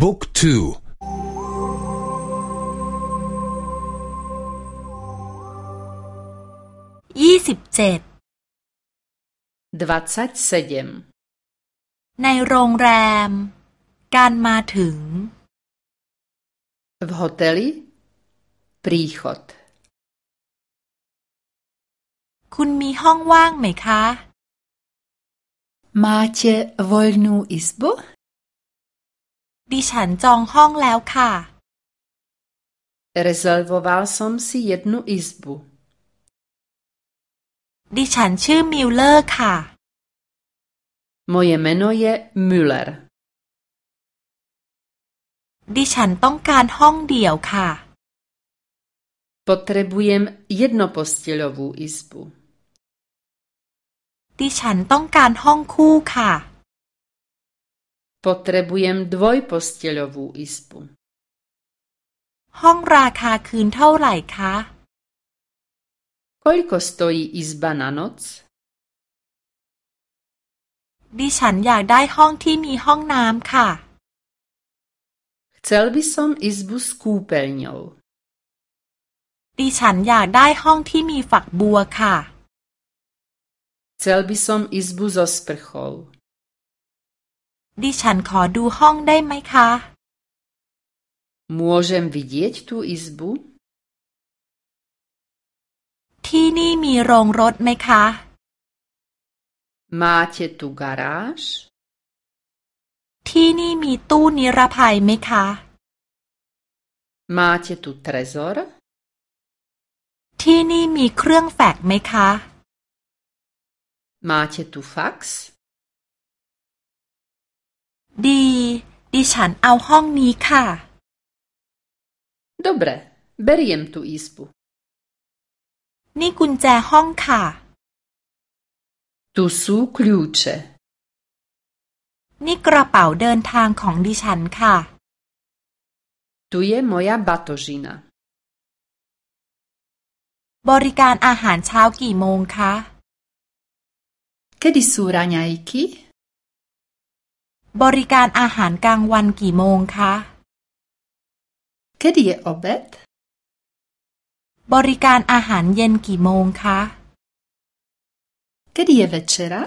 บุ๊กทูยี่สิบเจ็ดในโรงแรม การมาถึง v hoteli príchod คุณมีห้องว่างไหมคะ Máte voľnú izbu? ดิฉันจองห้องแล้วค่ะ Rezervoval som si jednu izbu. ดิฉันชื่อมิลเลอร์ค่ะ Moje meno je Müller. ดิฉันต้องการห้องเดี่ยวค่ะ Potrebujem jednoposteľovú izbu. ดิฉันต้องการห้องคู่ค่ะ Potrebujem dvojposteľovú izbu. ห้องราคาคืนเท่าไหร่คะ Koľko stojí izba na noc? ดิฉันอยากได้ห้องที่มีห้องน้ำค่ะ Chcel by som izbu s kúpeľňou. ดิฉันอยากได้ห้องที่มีฝักบัวค่ะ Chcel by som izbu so sprchou. ดิฉันขอดูห้องได้ไหมคะ Môžem vidieť tú izbu? ที่นี่มีโรงรถไหมคะ Máte tu garáž? ที่นี่มีตู้นิรภัยไหมคะ Máte tu trezor? ที่นี่มีเครื่องแฟกซ์ไหมคะ Máte tu fax? ดี ดิฉันเอาห้องนี้ค่ะ Dobre, beriem tú izbu. นี่กุญแจห้องค่ะ Tu sú kľúče. นี่กระเป๋าเดินทางของดิฉันค่ะ Tu je moja batožina. บริการอาหารเช้ากี่โมงคะ Kedy sú raňajky? บริการอาหารกลางวันกี่โมงคะ Kedy je obed? บริการอาหารเย็นกี่โมงคะ Kedy je večera?